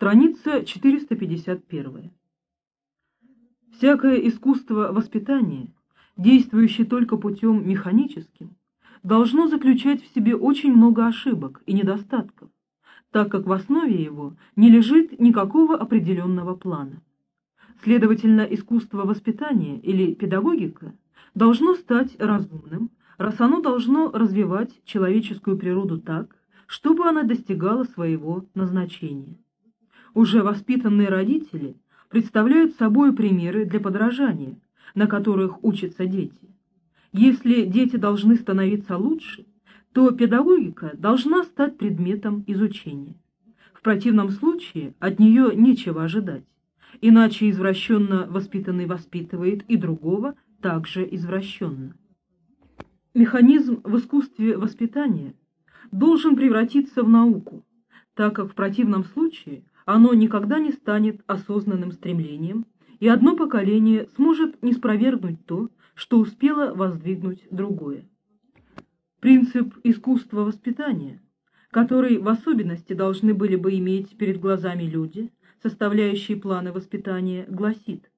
Страница 451. Всякое искусство воспитания, действующее только путем механическим, должно заключать в себе очень много ошибок и недостатков, так как в основе его не лежит никакого определенного плана. Следовательно, искусство воспитания или педагогика должно стать разумным, раз оно должно развивать человеческую природу так, чтобы она достигала своего назначения. Уже воспитанные родители представляют собой примеры для подражания, на которых учатся дети. Если дети должны становиться лучше, то педагогика должна стать предметом изучения. В противном случае от нее нечего ожидать, иначе извращенно воспитанный воспитывает и другого также извращенно. Механизм в искусстве воспитания должен превратиться в науку, так как в противном случае оно никогда не станет осознанным стремлением, и одно поколение сможет не спровергнуть то, что успело воздвигнуть другое. Принцип искусства воспитания, который в особенности должны были бы иметь перед глазами люди, составляющие планы воспитания, гласит,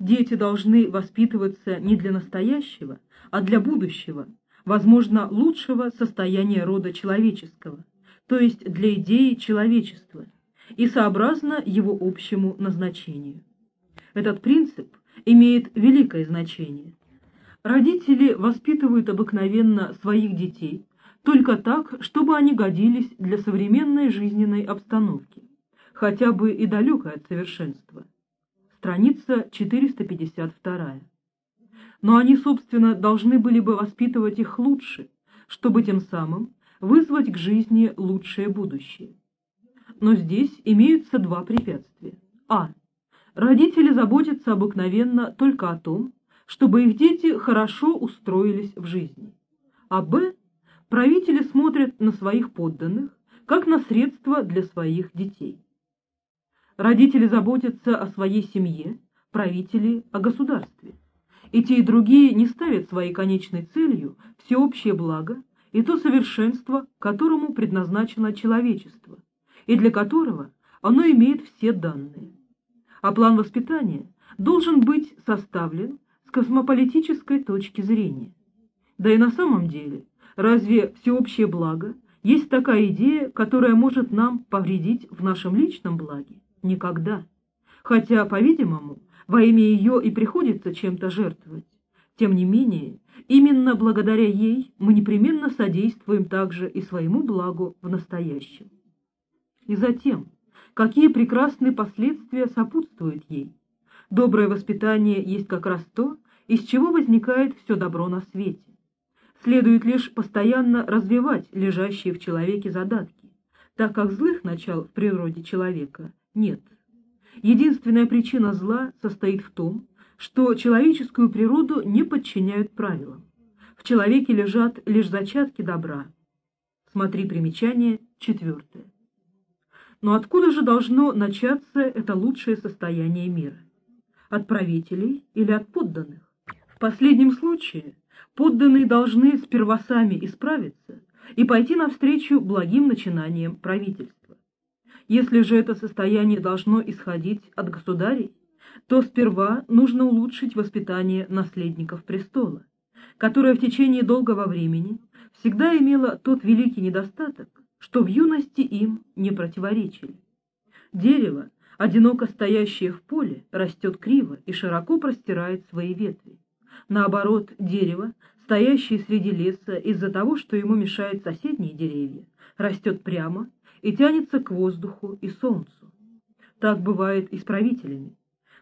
дети должны воспитываться не для настоящего, а для будущего, возможно, лучшего состояния рода человеческого, то есть для идеи человечества, и сообразно его общему назначению. Этот принцип имеет великое значение – Родители воспитывают обыкновенно своих детей только так, чтобы они годились для современной жизненной обстановки, хотя бы и далекой от совершенства. Страница 452. Но они, собственно, должны были бы воспитывать их лучше, чтобы тем самым вызвать к жизни лучшее будущее. Но здесь имеются два препятствия. А. Родители заботятся обыкновенно только о том, чтобы их дети хорошо устроились в жизни. А б. Правители смотрят на своих подданных, как на средства для своих детей. Родители заботятся о своей семье, правители – о государстве. И те, и другие не ставят своей конечной целью всеобщее благо и то совершенство, которому предназначено человечество, и для которого оно имеет все данные. А план воспитания должен быть составлен космополитической точки зрения. Да и на самом деле, разве всеобщее благо есть такая идея, которая может нам повредить в нашем личном благе? Никогда. Хотя, по-видимому, во имя ее и приходится чем-то жертвовать. Тем не менее, именно благодаря ей мы непременно содействуем также и своему благу в настоящем. И затем, какие прекрасные последствия сопутствуют ей. Доброе воспитание есть как раз то, из чего возникает все добро на свете. Следует лишь постоянно развивать лежащие в человеке задатки, так как злых начал в природе человека нет. Единственная причина зла состоит в том, что человеческую природу не подчиняют правилам. В человеке лежат лишь зачатки добра. Смотри примечание четвертое. Но откуда же должно начаться это лучшее состояние мира? От правителей или от подданных? В последнем случае подданные должны сперва сами исправиться и пойти навстречу благим начинаниям правительства. Если же это состояние должно исходить от государей, то сперва нужно улучшить воспитание наследников престола, которое в течение долгого времени всегда имело тот великий недостаток, что в юности им не противоречили. Дерево, одиноко стоящее в поле, растет криво и широко простирает свои ветви. Наоборот, дерево, стоящее среди леса из-за того, что ему мешают соседние деревья, растет прямо и тянется к воздуху и солнцу. Так бывает и с правителями.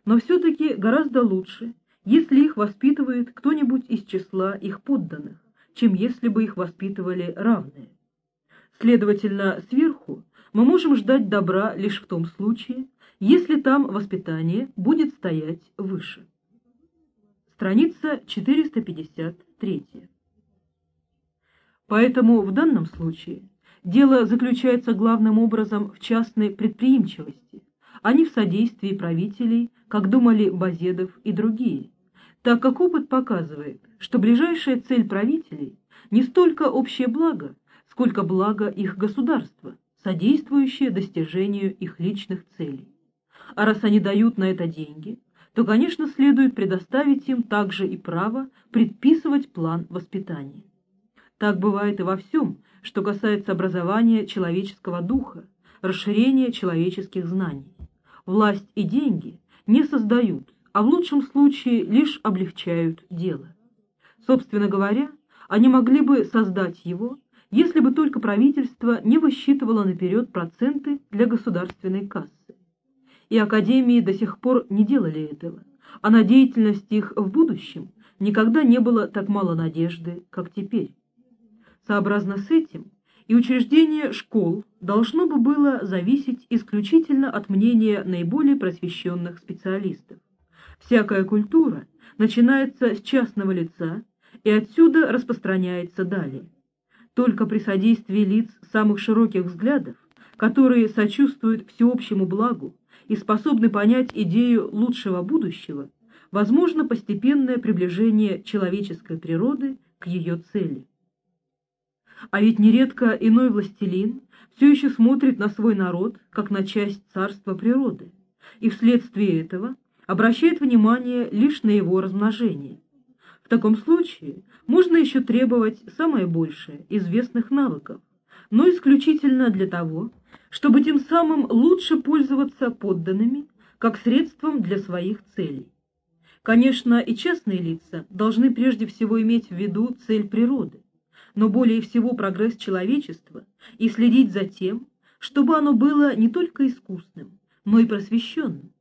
Но все-таки гораздо лучше, если их воспитывает кто-нибудь из числа их подданных, чем если бы их воспитывали равные. Следовательно, сверху мы можем ждать добра лишь в том случае, если там воспитание будет стоять выше. Страница 453. Поэтому в данном случае дело заключается главным образом в частной предприимчивости, а не в содействии правителей, как думали Базедов и другие, так как опыт показывает, что ближайшая цель правителей не столько общее благо, сколько благо их государства, содействующие достижению их личных целей. А раз они дают на это деньги, то, конечно, следует предоставить им также и право предписывать план воспитания. Так бывает и во всем, что касается образования человеческого духа, расширения человеческих знаний. Власть и деньги не создают, а в лучшем случае лишь облегчают дело. Собственно говоря, они могли бы создать его, если бы только правительство не высчитывало наперед проценты для государственной кассы. И академии до сих пор не делали этого, а на деятельность их в будущем никогда не было так мало надежды, как теперь. Сообразно с этим, и учреждение школ должно бы было зависеть исключительно от мнения наиболее просвещенных специалистов. Всякая культура начинается с частного лица и отсюда распространяется далее. Только при содействии лиц самых широких взглядов, которые сочувствуют всеобщему благу и способны понять идею лучшего будущего, возможно постепенное приближение человеческой природы к ее цели. А ведь нередко иной властелин все еще смотрит на свой народ, как на часть царства природы, и вследствие этого обращает внимание лишь на его размножение. Таком случае можно еще требовать самое большее известных навыков, но исключительно для того, чтобы тем самым лучше пользоваться подданными как средством для своих целей. Конечно, и частные лица должны прежде всего иметь в виду цель природы, но более всего прогресс человечества и следить за тем, чтобы оно было не только искусным, но и просвещенным.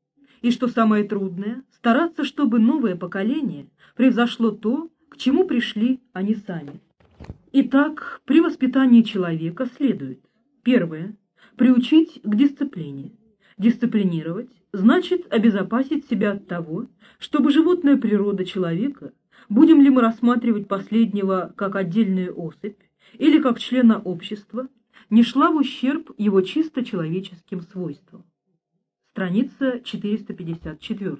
И что самое трудное, стараться, чтобы новое поколение превзошло то, к чему пришли они сами. Итак, при воспитании человека следует первое – приучить к дисциплине. Дисциплинировать значит обезопасить себя от того, чтобы животная природа человека Будем ли мы рассматривать последнего как отдельную особь или как члена общества, не шла в ущерб его чисто человеческим свойствам. Страница 454.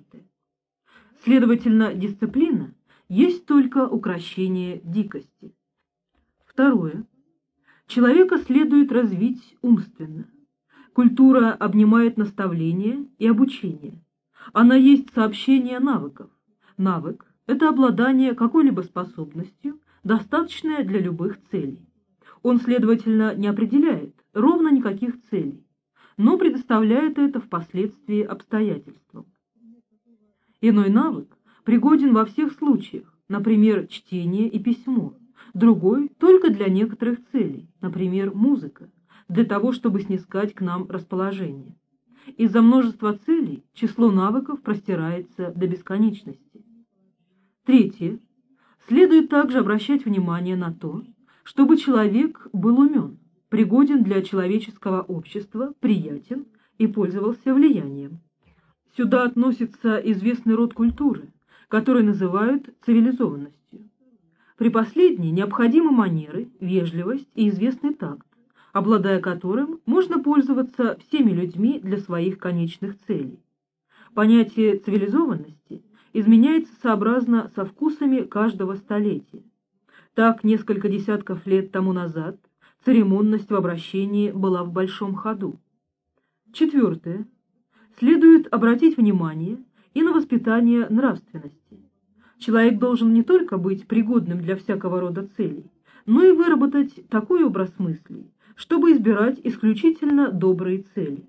Следовательно, дисциплина есть только укращение дикости. Второе. Человека следует развить умственно. Культура обнимает наставление и обучение. Она есть сообщение навыков. Навык это обладание какой-либо способностью, достаточное для любых целей. Он, следовательно, не определяет ровно никаких целей, но предоставляет это впоследствии обстоятельствам. Иной навык пригоден во всех случаях, например, чтение и письмо, другой только для некоторых целей, например, музыка, для того, чтобы снискать к нам расположение. Из-за множества целей число навыков простирается до бесконечности. Третье. Следует также обращать внимание на то, чтобы человек был умен, пригоден для человеческого общества, приятен и пользовался влиянием. Сюда относится известный род культуры, который называют цивилизованностью. При последней необходимы манеры, вежливость и известный такт, обладая которым можно пользоваться всеми людьми для своих конечных целей. Понятие цивилизованности изменяется сообразно со вкусами каждого столетия. Так, несколько десятков лет тому назад церемонность в обращении была в большом ходу. Четвертое. Следует обратить внимание и на воспитание нравственности. Человек должен не только быть пригодным для всякого рода целей, но и выработать такой образ мыслей, чтобы избирать исключительно добрые цели.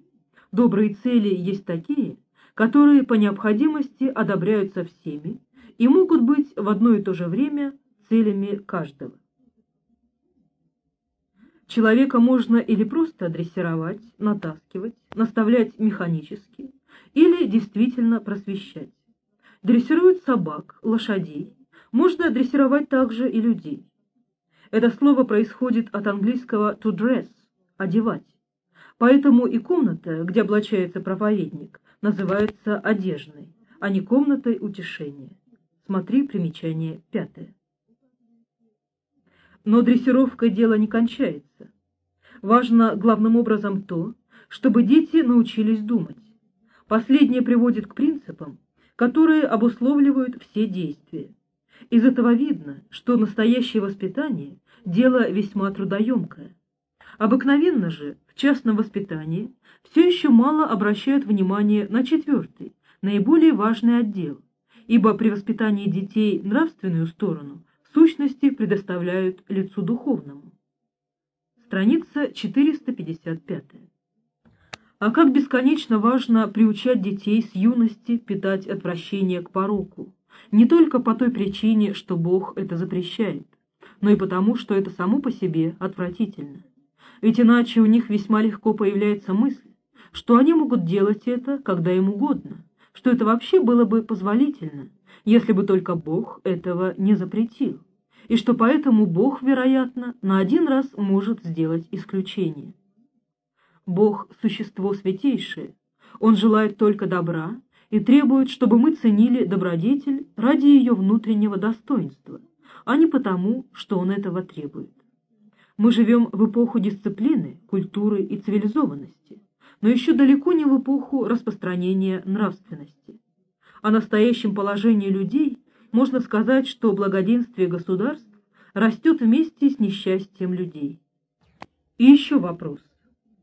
Добрые цели есть такие, которые по необходимости одобряются всеми и могут быть в одно и то же время целями каждого. Человека можно или просто дрессировать, натаскивать, наставлять механически, или действительно просвещать. Дрессируют собак, лошадей, можно дрессировать также и людей. Это слово происходит от английского to dress – одевать. Поэтому и комната, где облачается проповедник, называется одежной, а не комнатой утешения. Смотри примечание пятое. Но дрессировкой дело не кончается. Важно главным образом то, чтобы дети научились думать. Последнее приводит к принципам, которые обусловливают все действия. Из этого видно, что настоящее воспитание – дело весьма трудоемкое. Обыкновенно же в частном воспитании все еще мало обращают внимание на четвертый, наиболее важный отдел, ибо при воспитании детей нравственную сторону сущности предоставляют лицу духовному. Страница 455. А как бесконечно важно приучать детей с юности питать отвращение к пороку, не только по той причине, что Бог это запрещает, но и потому, что это само по себе отвратительно. Ведь иначе у них весьма легко появляется мысль, что они могут делать это, когда им угодно, что это вообще было бы позволительно, если бы только Бог этого не запретил, и что поэтому Бог, вероятно, на один раз может сделать исключение. Бог – существо святейшее, Он желает только добра и требует, чтобы мы ценили добродетель ради ее внутреннего достоинства, а не потому, что Он этого требует. Мы живем в эпоху дисциплины, культуры и цивилизованности, но еще далеко не в эпоху распространения нравственности. О настоящем положении людей можно сказать, что благоденствие государств растет вместе с несчастьем людей. И еще вопрос.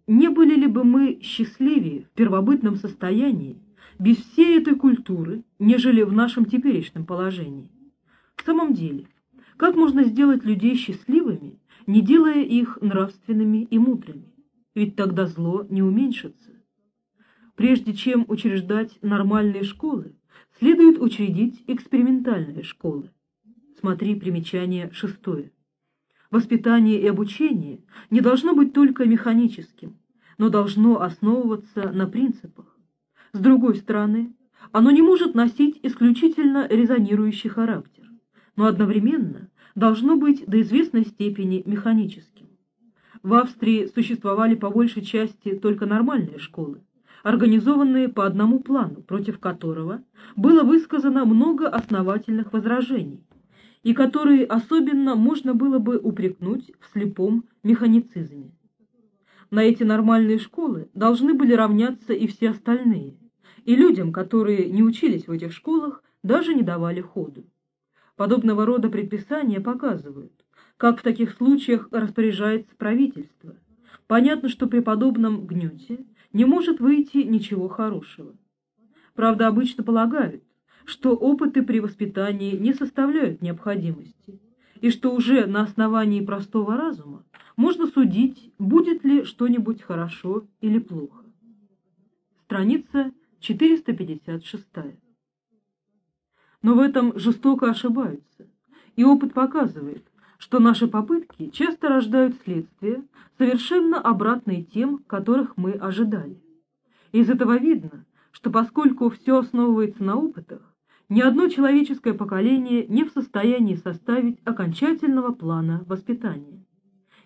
Не были ли бы мы счастливее в первобытном состоянии, без всей этой культуры, нежели в нашем теперешнем положении? В самом деле, как можно сделать людей счастливыми, не делая их нравственными и мудрыми, ведь тогда зло не уменьшится. Прежде чем учреждать нормальные школы, следует учредить экспериментальные школы. Смотри примечание шестое. Воспитание и обучение не должно быть только механическим, но должно основываться на принципах. С другой стороны, оно не может носить исключительно резонирующий характер, но одновременно должно быть до известной степени механическим. В Австрии существовали по большей части только нормальные школы, организованные по одному плану, против которого было высказано много основательных возражений, и которые особенно можно было бы упрекнуть в слепом механицизме. На эти нормальные школы должны были равняться и все остальные, и людям, которые не учились в этих школах, даже не давали ходу. Подобного рода предписания показывают, как в таких случаях распоряжается правительство. Понятно, что при подобном гнете не может выйти ничего хорошего. Правда, обычно полагают, что опыты при воспитании не составляют необходимости, и что уже на основании простого разума можно судить, будет ли что-нибудь хорошо или плохо. Страница 456 но в этом жестоко ошибаются. И опыт показывает, что наши попытки часто рождают следствия, совершенно обратные тем, которых мы ожидали. Из этого видно, что поскольку все основывается на опытах, ни одно человеческое поколение не в состоянии составить окончательного плана воспитания.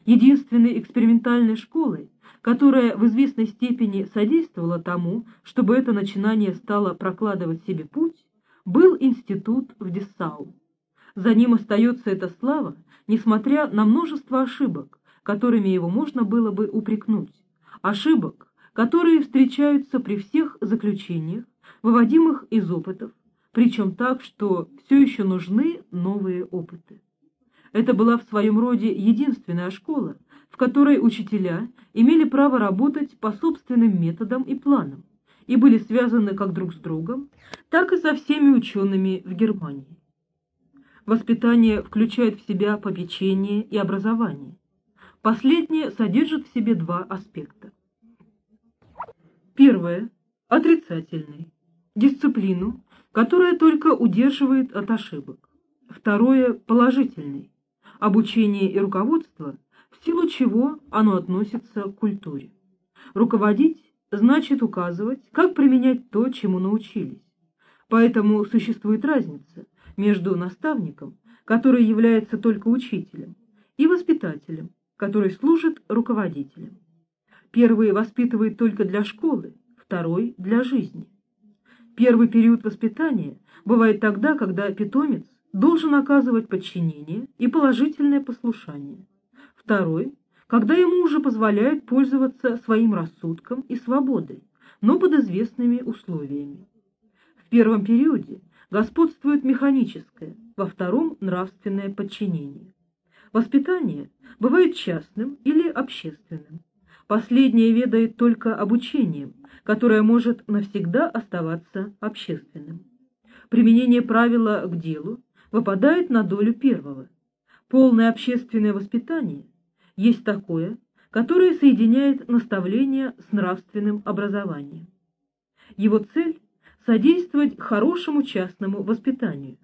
Единственной экспериментальной школой, которая в известной степени содействовала тому, чтобы это начинание стало прокладывать себе путь, был институт в Дessau. За ним остается эта слава, несмотря на множество ошибок, которыми его можно было бы упрекнуть. Ошибок, которые встречаются при всех заключениях, выводимых из опытов, причем так, что все еще нужны новые опыты. Это была в своем роде единственная школа, в которой учителя имели право работать по собственным методам и планам, и были связаны как друг с другом, так и со всеми учеными в Германии. Воспитание включает в себя попечение и образование. Последнее содержит в себе два аспекта. Первое – отрицательный, дисциплину, которая только удерживает от ошибок. Второе – положительный, обучение и руководство, в силу чего оно относится к культуре. Руководить значит указывать, как применять то, чему научились. Поэтому существует разница между наставником, который является только учителем, и воспитателем, который служит руководителем. Первый воспитывает только для школы, второй – для жизни. Первый период воспитания бывает тогда, когда питомец должен оказывать подчинение и положительное послушание. Второй когда ему уже позволяют пользоваться своим рассудком и свободой, но под известными условиями. В первом периоде господствует механическое, во втором – нравственное подчинение. Воспитание бывает частным или общественным. Последнее ведает только обучением, которое может навсегда оставаться общественным. Применение правила к делу выпадает на долю первого. Полное общественное воспитание есть такое, которое соединяет наставление с нравственным образованием. Его цель – содействовать хорошему частному воспитанию.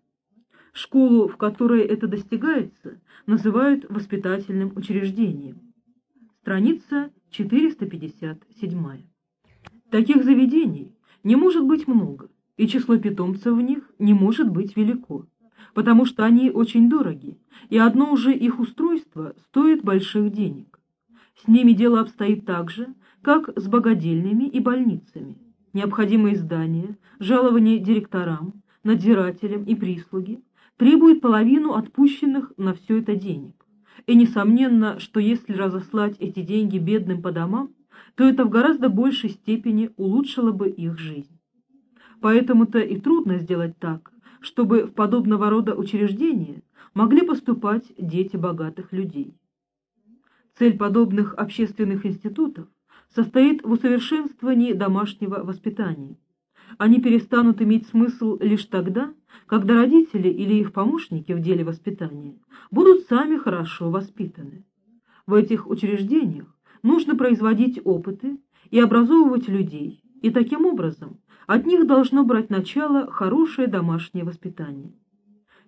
Школу, в которой это достигается, называют воспитательным учреждением. Страница 457. Таких заведений не может быть много, и число питомцев в них не может быть велико, потому что они очень дороги, и одно уже их устройство стоит больших денег. С ними дело обстоит так же, как с богадельными и больницами. Необходимые здания, жалование директорам, надзирателям и прислуги требуют половину отпущенных на все это денег. И несомненно, что если разослать эти деньги бедным по домам, то это в гораздо большей степени улучшило бы их жизнь. Поэтому-то и трудно сделать так, чтобы в подобного рода учреждения могли поступать дети богатых людей. Цель подобных общественных институтов состоит в усовершенствовании домашнего воспитания. Они перестанут иметь смысл лишь тогда, когда родители или их помощники в деле воспитания будут сами хорошо воспитаны. В этих учреждениях нужно производить опыты и образовывать людей, и таким образом от них должно брать начало хорошее домашнее воспитание.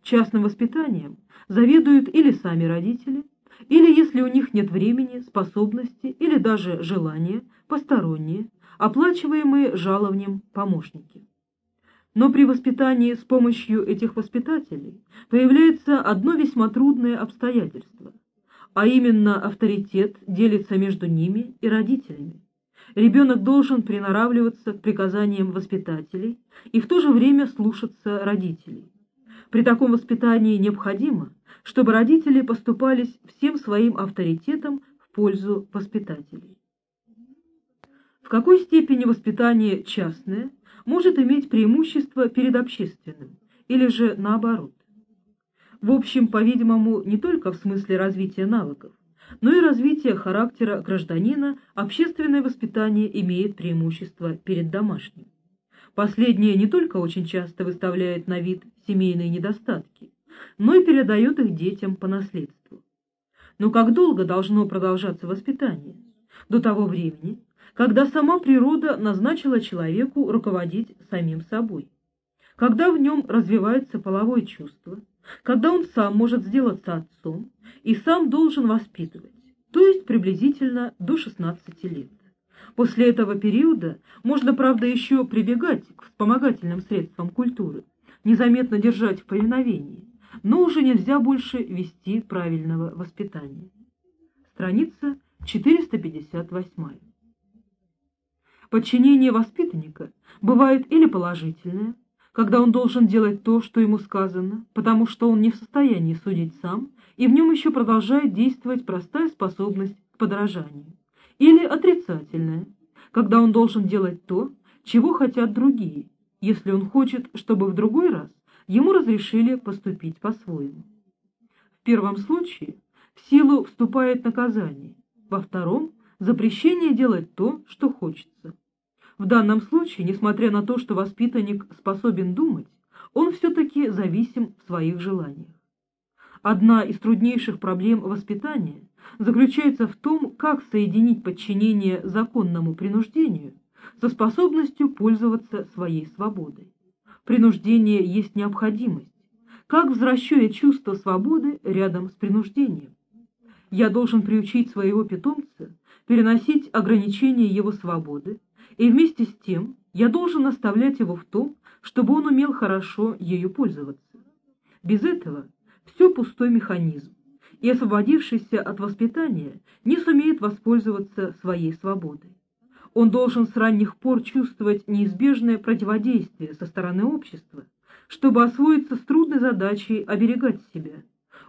Частным воспитанием заведуют или сами родители, или, если у них нет времени, способности или даже желания, посторонние, оплачиваемые жалованием помощники. Но при воспитании с помощью этих воспитателей появляется одно весьма трудное обстоятельство, а именно авторитет делится между ними и родителями. Ребенок должен приноравливаться к приказаниям воспитателей и в то же время слушаться родителей. При таком воспитании необходимо, чтобы родители поступались всем своим авторитетом в пользу воспитателей. В какой степени воспитание частное может иметь преимущество перед общественным, или же наоборот? В общем, по-видимому, не только в смысле развития навыков, но и развития характера гражданина общественное воспитание имеет преимущество перед домашним. Последнее не только очень часто выставляет на вид семейные недостатки, но и передает их детям по наследству. Но как долго должно продолжаться воспитание? До того времени, когда сама природа назначила человеку руководить самим собой, когда в нем развивается половое чувство, когда он сам может сделаться отцом и сам должен воспитывать, то есть приблизительно до 16 лет. После этого периода можно, правда, еще прибегать к вспомогательным средствам культуры, незаметно держать в повиновении, но уже нельзя больше вести правильного воспитания. Страница 458. Подчинение воспитанника бывает или положительное, когда он должен делать то, что ему сказано, потому что он не в состоянии судить сам, и в нем еще продолжает действовать простая способность к подражанию, или отрицательное, когда он должен делать то, чего хотят другие, если он хочет, чтобы в другой раз ему разрешили поступить по-своему. В первом случае в силу вступает наказание, во втором – запрещение делать то, что хочется. В данном случае, несмотря на то, что воспитанник способен думать, он все-таки зависим в своих желаниях. Одна из труднейших проблем воспитания заключается в том, как соединить подчинение законному принуждению со способностью пользоваться своей свободой. Принуждение есть необходимость. Как возвращу я чувство свободы рядом с принуждением? Я должен приучить своего питомца переносить ограничения его свободы, и вместе с тем я должен наставлять его в том, чтобы он умел хорошо ею пользоваться. Без этого все пустой механизм, и освободившийся от воспитания не сумеет воспользоваться своей свободой. Он должен с ранних пор чувствовать неизбежное противодействие со стороны общества, чтобы освоиться с трудной задачей оберегать себя,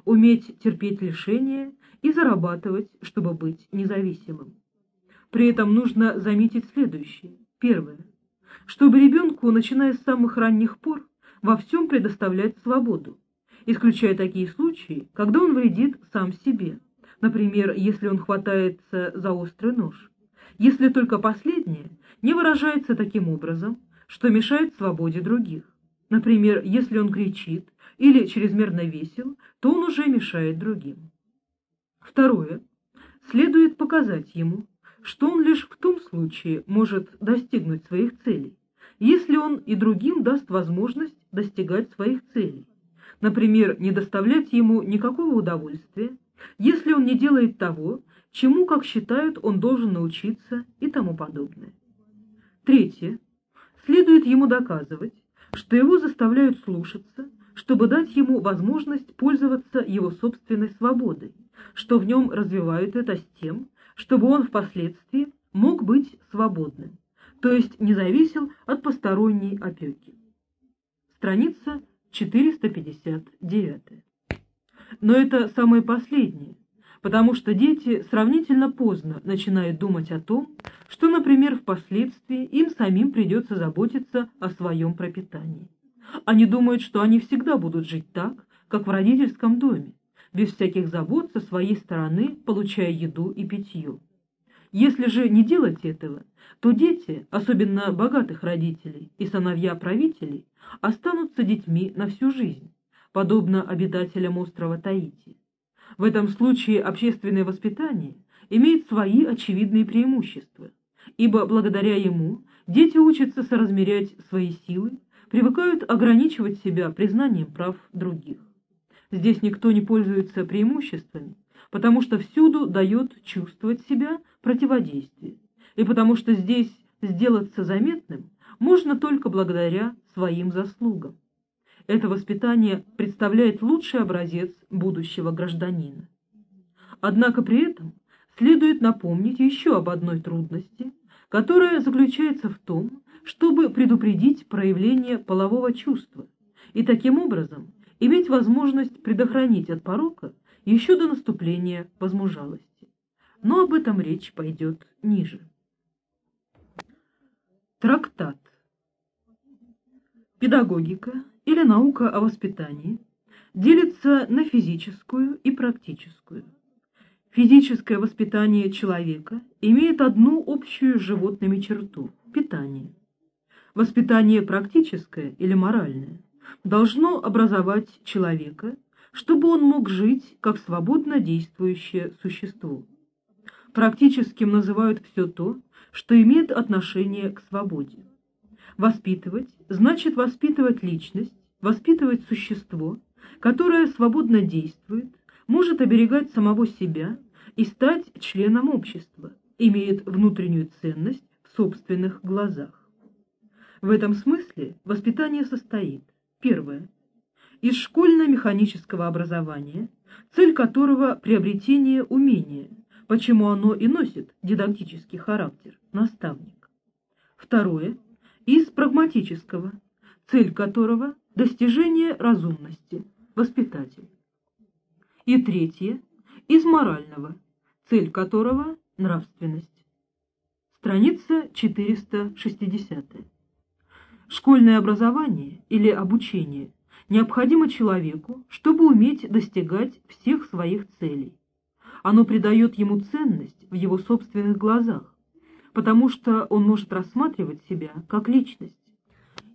уметь терпеть лишения и зарабатывать, чтобы быть независимым. При этом нужно заметить следующее. Первое. Чтобы ребенку, начиная с самых ранних пор, во всем предоставлять свободу, исключая такие случаи, когда он вредит сам себе, например, если он хватается за острый нож, если только последнее не выражается таким образом, что мешает свободе других. Например, если он кричит или чрезмерно весел, то он уже мешает другим. Второе. Следует показать ему, что он лишь в том случае может достигнуть своих целей, если он и другим даст возможность достигать своих целей. Например, не доставлять ему никакого удовольствия, если он не делает того, чему, как считают, он должен научиться и тому подобное. Третье. Следует ему доказывать, что его заставляют слушаться, чтобы дать ему возможность пользоваться его собственной свободой, что в нем развивают это с тем, чтобы он впоследствии мог быть свободным, то есть не зависел от посторонней опеки. Страница 459. Но это самое последнее, потому что дети сравнительно поздно начинают думать о том, что, например, впоследствии им самим придется заботиться о своем пропитании. Они думают, что они всегда будут жить так, как в родительском доме, без всяких забот со своей стороны, получая еду и питье. Если же не делать этого, то дети, особенно богатых родителей и сыновья правителей, останутся детьми на всю жизнь, подобно обитателям острова Таити. В этом случае общественное воспитание имеет свои очевидные преимущества, ибо благодаря ему дети учатся соразмерять свои силы, привыкают ограничивать себя признанием прав других. Здесь никто не пользуется преимуществами, потому что всюду дает чувствовать себя противодействие, и потому что здесь сделаться заметным можно только благодаря своим заслугам. Это воспитание представляет лучший образец будущего гражданина. Однако при этом следует напомнить еще об одной трудности, которая заключается в том, чтобы предупредить проявление полового чувства и таким образом иметь возможность предохранить от порока еще до наступления возмужалости. Но об этом речь пойдет ниже. Трактат. Педагогика или наука о воспитании делится на физическую и практическую. Физическое воспитание человека имеет одну общую с животными черту – питание. Воспитание практическое или моральное – должно образовать человека, чтобы он мог жить как свободно действующее существо. Практическим называют все то, что имеет отношение к свободе. Воспитывать значит воспитывать личность, воспитывать существо, которое свободно действует, может оберегать самого себя и стать членом общества, имеет внутреннюю ценность в собственных глазах. В этом смысле воспитание состоит Первое. Из школьно-механического образования, цель которого – приобретение умения, почему оно и носит дидактический характер, наставник. Второе. Из прагматического, цель которого – достижение разумности, воспитатель. И третье. Из морального, цель которого – нравственность. Страница 460. Школьное образование или обучение необходимо человеку, чтобы уметь достигать всех своих целей. Оно придает ему ценность в его собственных глазах, потому что он может рассматривать себя как личность.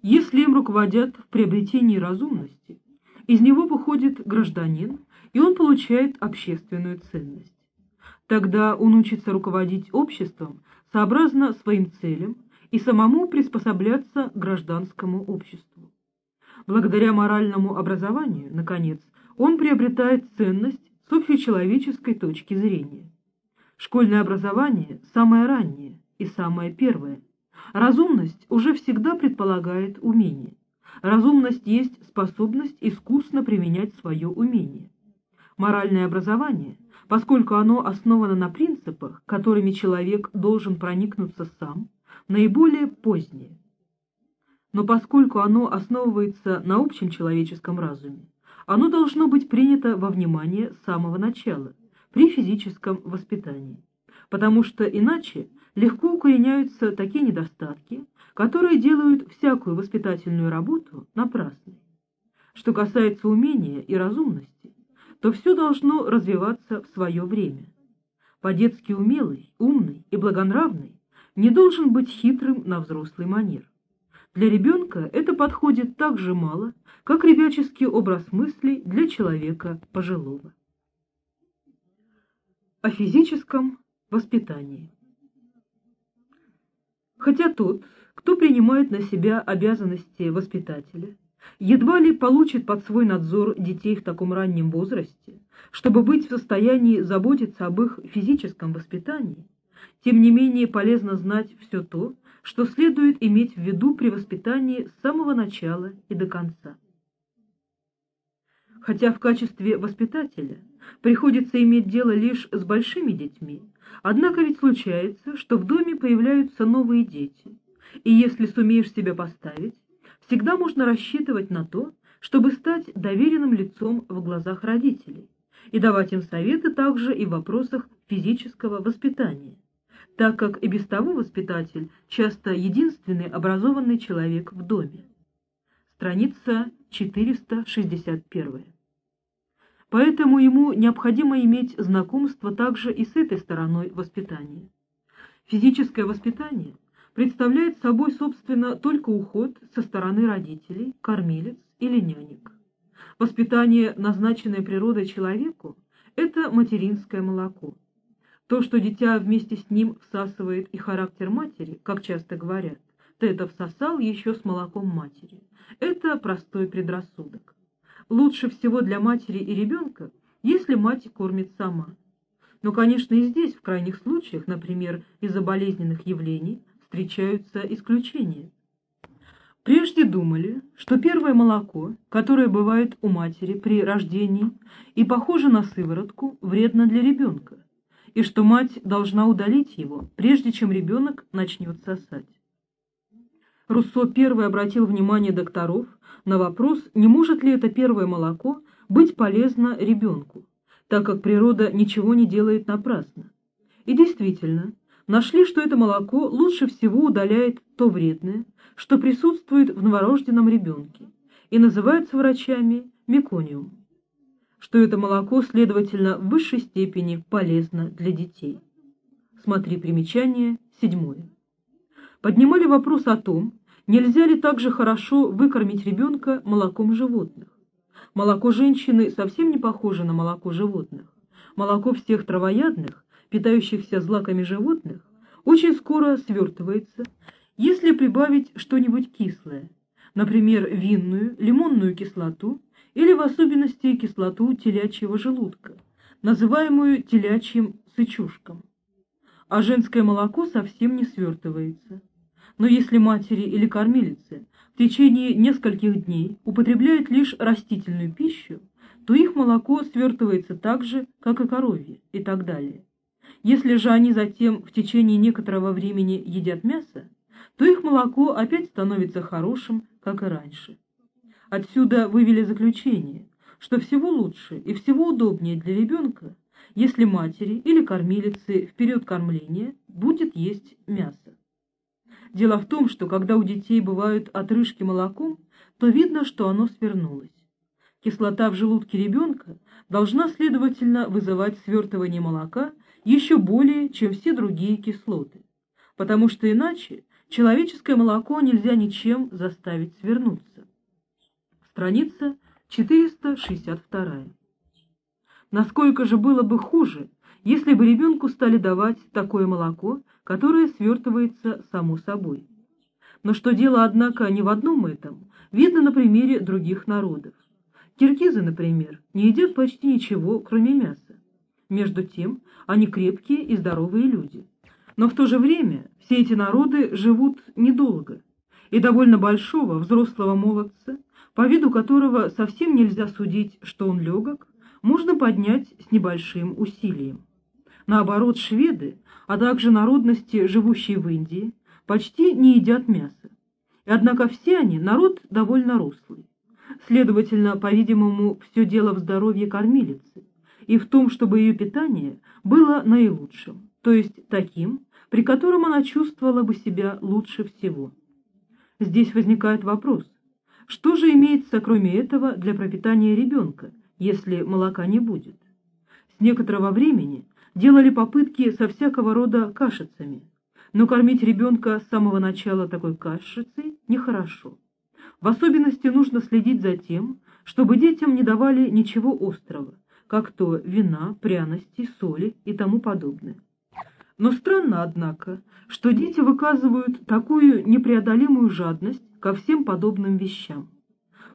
Если им руководят в приобретении разумности, из него выходит гражданин, и он получает общественную ценность. Тогда он учится руководить обществом сообразно своим целям и самому приспосабляться к гражданскому обществу. Благодаря моральному образованию, наконец, он приобретает ценность с общечеловеческой точки зрения. Школьное образование самое раннее и самое первое. Разумность уже всегда предполагает умение. Разумность есть способность искусно применять свое умение. Моральное образование, поскольку оно основано на принципах, которыми человек должен проникнуться сам, наиболее позднее. Но поскольку оно основывается на общем человеческом разуме, оно должно быть принято во внимание с самого начала, при физическом воспитании, потому что иначе легко укореняются такие недостатки, которые делают всякую воспитательную работу напрасной. Что касается умения и разумности, то все должно развиваться в свое время. По-детски умелый, умный и благонравный не должен быть хитрым на взрослый манер. Для ребенка это подходит так же мало, как ребяческий образ мыслей для человека пожилого. О физическом воспитании Хотя тот, кто принимает на себя обязанности воспитателя, едва ли получит под свой надзор детей в таком раннем возрасте, чтобы быть в состоянии заботиться об их физическом воспитании, тем не менее полезно знать все то, что следует иметь в виду при воспитании с самого начала и до конца. Хотя в качестве воспитателя приходится иметь дело лишь с большими детьми, однако ведь случается, что в доме появляются новые дети, и если сумеешь себя поставить, всегда можно рассчитывать на то, чтобы стать доверенным лицом в глазах родителей и давать им советы также и в вопросах физического воспитания, так как и без того воспитатель часто единственный образованный человек в доме. Страница 461. Поэтому ему необходимо иметь знакомство также и с этой стороной воспитания. Физическое воспитание – представляет собой, собственно, только уход со стороны родителей, кормилец или нянек. Воспитание, назначенное природой человеку, это материнское молоко. То, что дитя вместе с ним всасывает и характер матери, как часто говорят, ты это всосал еще с молоком матери. Это простой предрассудок. Лучше всего для матери и ребенка, если мать кормит сама. Но, конечно, и здесь, в крайних случаях, например, из-за болезненных явлений, встречаются исключения. Прежде думали, что первое молоко, которое бывает у матери при рождении и похоже на сыворотку, вредно для ребенка, и что мать должна удалить его, прежде чем ребенок начнет сосать. Руссо первый обратил внимание докторов на вопрос, не может ли это первое молоко быть полезно ребенку, так как природа ничего не делает напрасно. И действительно, нашли, что это молоко лучше всего удаляет то вредное, что присутствует в новорожденном ребенке, и называется врачами мекониум, что это молоко, следовательно, в высшей степени полезно для детей. Смотри примечание седьмое. Поднимали вопрос о том, нельзя ли также хорошо выкормить ребенка молоком животных. Молоко женщины совсем не похоже на молоко животных. Молоко всех травоядных питающихся злаками животных, очень скоро свертывается, если прибавить что-нибудь кислое, например, винную, лимонную кислоту или в особенности кислоту телячьего желудка, называемую телячьим сычушком. А женское молоко совсем не свертывается. Но если матери или кормилицы в течение нескольких дней употребляют лишь растительную пищу, то их молоко свертывается так же, как и коровье, и так далее. Если же они затем в течение некоторого времени едят мясо, то их молоко опять становится хорошим, как и раньше. Отсюда вывели заключение, что всего лучше и всего удобнее для ребенка, если матери или кормилицы в период кормления будет есть мясо. Дело в том, что когда у детей бывают отрыжки молоком, то видно, что оно свернулось. Кислота в желудке ребенка должна, следовательно, вызывать свертывание молока еще более, чем все другие кислоты, потому что иначе человеческое молоко нельзя ничем заставить свернуться. Страница 462. Насколько же было бы хуже, если бы ребенку стали давать такое молоко, которое свертывается само собой. Но что дело, однако, не в одном этом, видно на примере других народов. Киргизы, например, не едят почти ничего, кроме мяса. Между тем, они крепкие и здоровые люди. Но в то же время все эти народы живут недолго, и довольно большого взрослого молодца, по виду которого совсем нельзя судить, что он легок, можно поднять с небольшим усилием. Наоборот, шведы, а также народности, живущие в Индии, почти не едят мяса. И однако все они народ довольно рослый. Следовательно, по-видимому, все дело в здоровье кормилицы и в том, чтобы ее питание было наилучшим, то есть таким, при котором она чувствовала бы себя лучше всего. Здесь возникает вопрос, Что же имеется, кроме этого, для пропитания ребенка, если молока не будет? С некоторого времени делали попытки со всякого рода кашицами, но кормить ребенка с самого начала такой кашицей нехорошо. В особенности нужно следить за тем, чтобы детям не давали ничего острого, как то вина, пряности, соли и тому подобное. Но странно, однако, что дети выказывают такую непреодолимую жадность ко всем подобным вещам.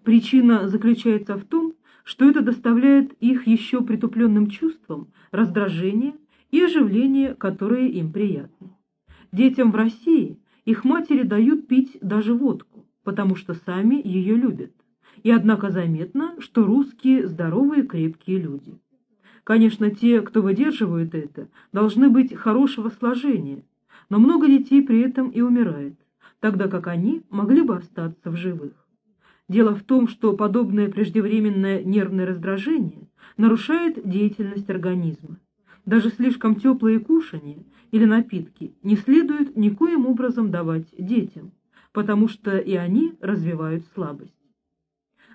Причина заключается в том, что это доставляет их еще притупленным чувствам раздражение и оживление, которое им приятно. Детям в России их матери дают пить даже водку, потому что сами ее любят. И однако заметно, что русские здоровые крепкие люди. Конечно, те, кто выдерживают это, должны быть хорошего сложения, но много детей при этом и умирает, тогда как они могли бы остаться в живых. Дело в том, что подобное преждевременное нервное раздражение нарушает деятельность организма. Даже слишком теплые кушания или напитки не следует никоим образом давать детям, потому что и они развивают слабость.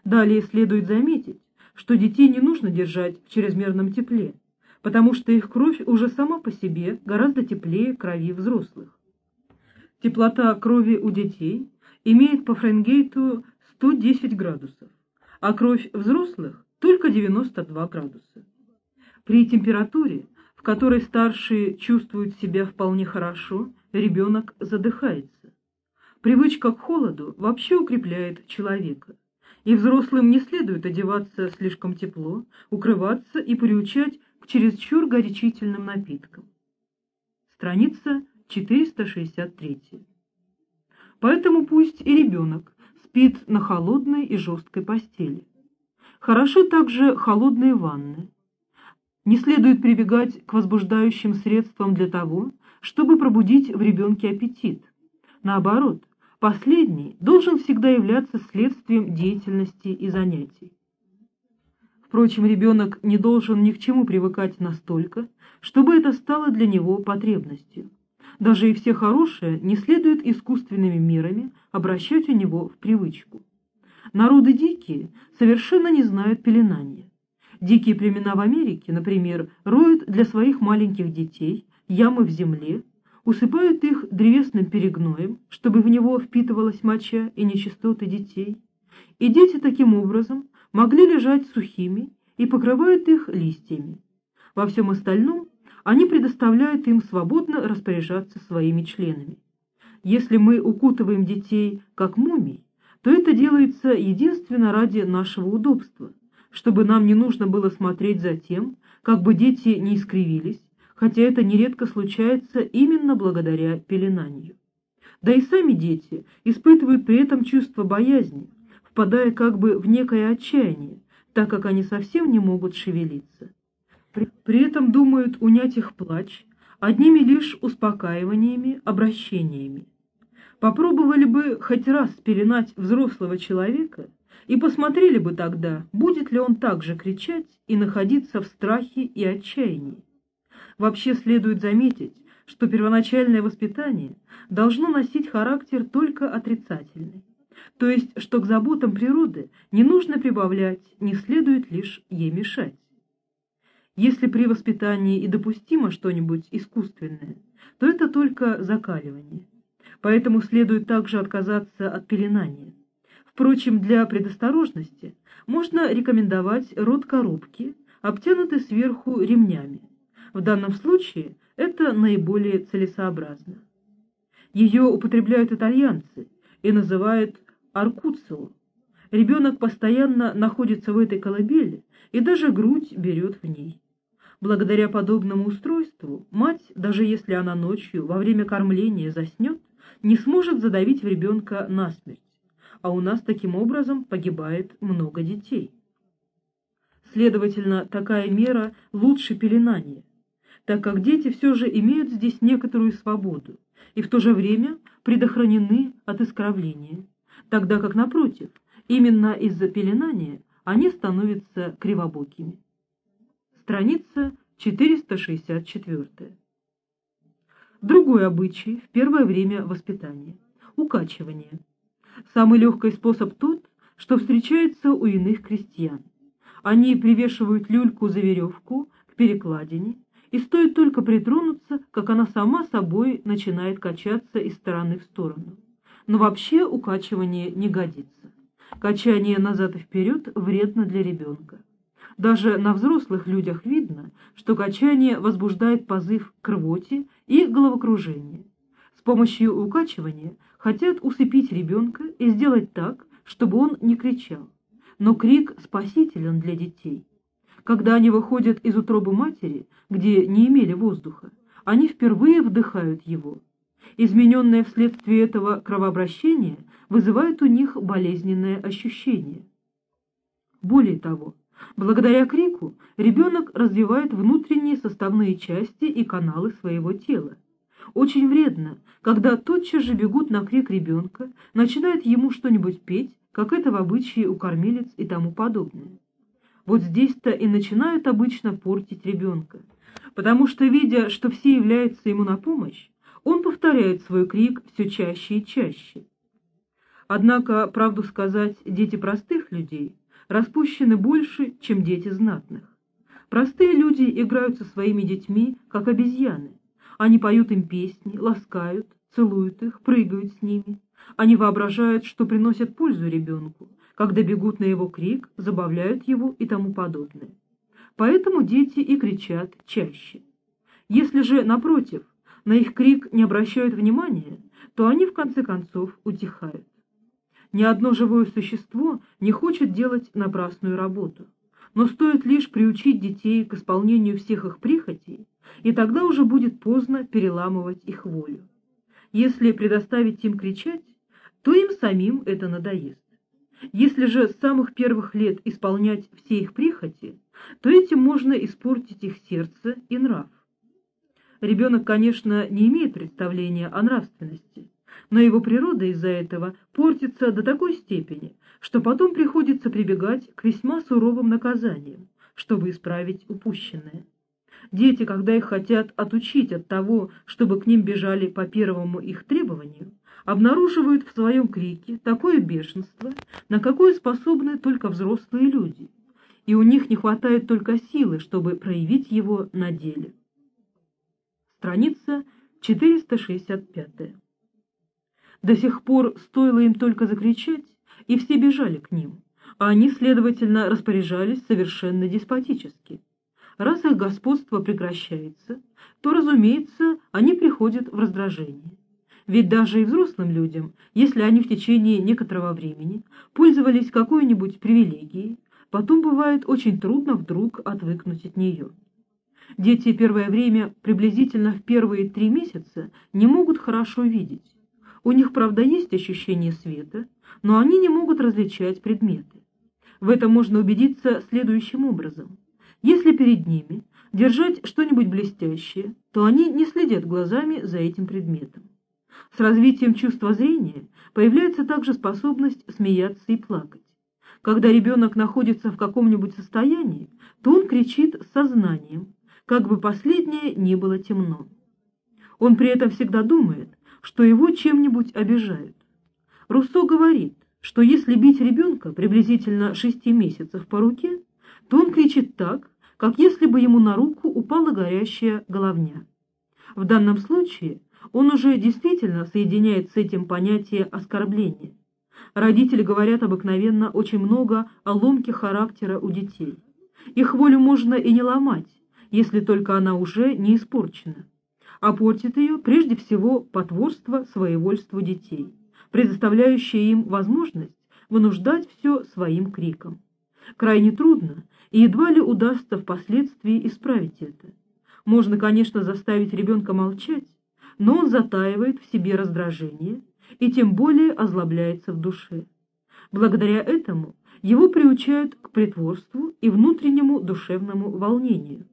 Далее следует заметить, что детей не нужно держать в чрезмерном тепле, потому что их кровь уже сама по себе гораздо теплее крови взрослых. Теплота крови у детей имеет по Френгейту 110 градусов, а кровь взрослых только 92 градуса. При температуре, в которой старшие чувствуют себя вполне хорошо, ребенок задыхается. Привычка к холоду вообще укрепляет человека – и взрослым не следует одеваться слишком тепло, укрываться и приучать к чересчур горячительным напиткам. Страница 463. Поэтому пусть и ребенок спит на холодной и жесткой постели. Хорошо также холодные ванны. Не следует прибегать к возбуждающим средствам для того, чтобы пробудить в ребенке аппетит. Наоборот, Последний должен всегда являться следствием деятельности и занятий. Впрочем, ребенок не должен ни к чему привыкать настолько, чтобы это стало для него потребностью. Даже и все хорошее не следует искусственными мерами обращать у него в привычку. Народы дикие совершенно не знают пеленания. Дикие племена в Америке, например, роют для своих маленьких детей ямы в земле, усыпают их древесным перегноем, чтобы в него впитывалась моча и нечистоты детей, и дети таким образом могли лежать сухими и покрывают их листьями. Во всем остальном они предоставляют им свободно распоряжаться своими членами. Если мы укутываем детей как мумий, то это делается единственно ради нашего удобства, чтобы нам не нужно было смотреть за тем, как бы дети не искривились, хотя это нередко случается именно благодаря пеленанию. Да и сами дети испытывают при этом чувство боязни, впадая как бы в некое отчаяние, так как они совсем не могут шевелиться. При, при этом думают унять их плач одними лишь успокаиваниями, обращениями. Попробовали бы хоть раз пеленать взрослого человека и посмотрели бы тогда, будет ли он так же кричать и находиться в страхе и отчаянии. Вообще следует заметить, что первоначальное воспитание должно носить характер только отрицательный, то есть что к заботам природы не нужно прибавлять, не следует лишь ей мешать. Если при воспитании и допустимо что-нибудь искусственное, то это только закаливание. Поэтому следует также отказаться от пеленания. Впрочем, для предосторожности можно рекомендовать рот коробки, обтянутый сверху ремнями. В данном случае это наиболее целесообразно. Ее употребляют итальянцы и называют аркуцио. Ребенок постоянно находится в этой колыбели и даже грудь берет в ней. Благодаря подобному устройству мать, даже если она ночью во время кормления заснет, не сможет задавить в ребенка насмерть, а у нас таким образом погибает много детей. Следовательно, такая мера лучше пеленания так как дети все же имеют здесь некоторую свободу и в то же время предохранены от искривления, тогда как, напротив, именно из-за пеленания они становятся кривобокими. Страница 464. Другой обычай в первое время воспитания – укачивание. Самый легкий способ тот, что встречается у иных крестьян. Они привешивают люльку за веревку к перекладине, и стоит только притронуться, как она сама собой начинает качаться из стороны в сторону. Но вообще укачивание не годится. Качание назад и вперед вредно для ребенка. Даже на взрослых людях видно, что качание возбуждает позыв к рвоте и головокружение. С помощью укачивания хотят усыпить ребенка и сделать так, чтобы он не кричал. Но крик спасителен для детей. Когда они выходят из утробы матери, где не имели воздуха, они впервые вдыхают его. Измененное вследствие этого кровообращение вызывает у них болезненное ощущение. Более того, благодаря крику ребенок развивает внутренние составные части и каналы своего тела. Очень вредно, когда тотчас же бегут на крик ребенка, начинают ему что-нибудь петь, как это в обычае у кормилец и тому подобное. Вот здесь-то и начинают обычно портить ребенка, потому что, видя, что все являются ему на помощь, он повторяет свой крик все чаще и чаще. Однако, правду сказать, дети простых людей распущены больше, чем дети знатных. Простые люди играют со своими детьми, как обезьяны. Они поют им песни, ласкают, целуют их, прыгают с ними. Они воображают, что приносят пользу ребенку, когда бегут на его крик, забавляют его и тому подобное. Поэтому дети и кричат чаще. Если же, напротив, на их крик не обращают внимания, то они в конце концов утихают. Ни одно живое существо не хочет делать напрасную работу, но стоит лишь приучить детей к исполнению всех их прихотей, и тогда уже будет поздно переламывать их волю. Если предоставить им кричать, то им самим это надоест. Если же с самых первых лет исполнять все их прихоти, то этим можно испортить их сердце и нрав. Ребенок, конечно, не имеет представления о нравственности, но его природа из-за этого портится до такой степени, что потом приходится прибегать к весьма суровым наказаниям, чтобы исправить упущенное. Дети, когда их хотят отучить от того, чтобы к ним бежали по первому их требованию, обнаруживают в своем крике такое бешенство, на какое способны только взрослые люди, и у них не хватает только силы, чтобы проявить его на деле. Страница 465. До сих пор стоило им только закричать, и все бежали к ним, а они, следовательно, распоряжались совершенно деспотически. Раз их господство прекращается, то, разумеется, они приходят в раздражение. Ведь даже и взрослым людям, если они в течение некоторого времени пользовались какой-нибудь привилегией, потом бывает очень трудно вдруг отвыкнуть от нее. Дети первое время, приблизительно в первые три месяца, не могут хорошо видеть. У них, правда, есть ощущение света, но они не могут различать предметы. В этом можно убедиться следующим образом. Если перед ними держать что-нибудь блестящее, то они не следят глазами за этим предметом. С развитием чувства зрения появляется также способность смеяться и плакать. Когда ребенок находится в каком-нибудь состоянии, то он кричит сознанием, как бы последнее не было темно. Он при этом всегда думает, что его чем-нибудь обижают. Руссо говорит, что если бить ребенка приблизительно шести месяцев по руке, то он кричит так, как если бы ему на руку упала горящая головня. В данном случае он уже действительно соединяет с этим понятие оскорбления. Родители говорят обыкновенно очень много о ломке характера у детей. Их волю можно и не ломать, если только она уже не испорчена. А портит ее прежде всего потворство своевольству детей, предоставляющее им возможность вынуждать все своим криком. Крайне трудно и едва ли удастся впоследствии исправить это. Можно, конечно, заставить ребенка молчать, но он затаивает в себе раздражение и тем более озлобляется в душе. Благодаря этому его приучают к притворству и внутреннему душевному волнению.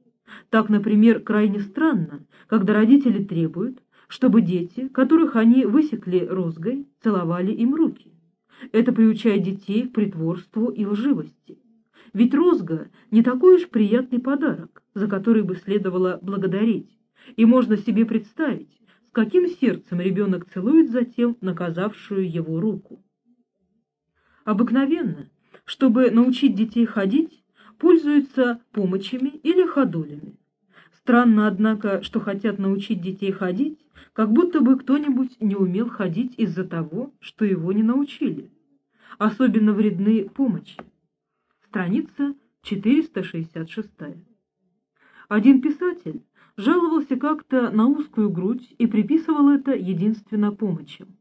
Так, например, крайне странно, когда родители требуют, чтобы дети, которых они высекли розгой, целовали им руки. Это приучает детей к притворству и лживости. Ведь розга не такой уж приятный подарок, за который бы следовало благодарить, и можно себе представить, каким сердцем ребенок целует затем наказавшую его руку. Обыкновенно, чтобы научить детей ходить, пользуются помощами или ходулями. Странно, однако, что хотят научить детей ходить, как будто бы кто-нибудь не умел ходить из-за того, что его не научили. Особенно вредны помощи. Страница 466. Один писатель жаловался как-то на узкую грудь и приписывал это единственно помощям.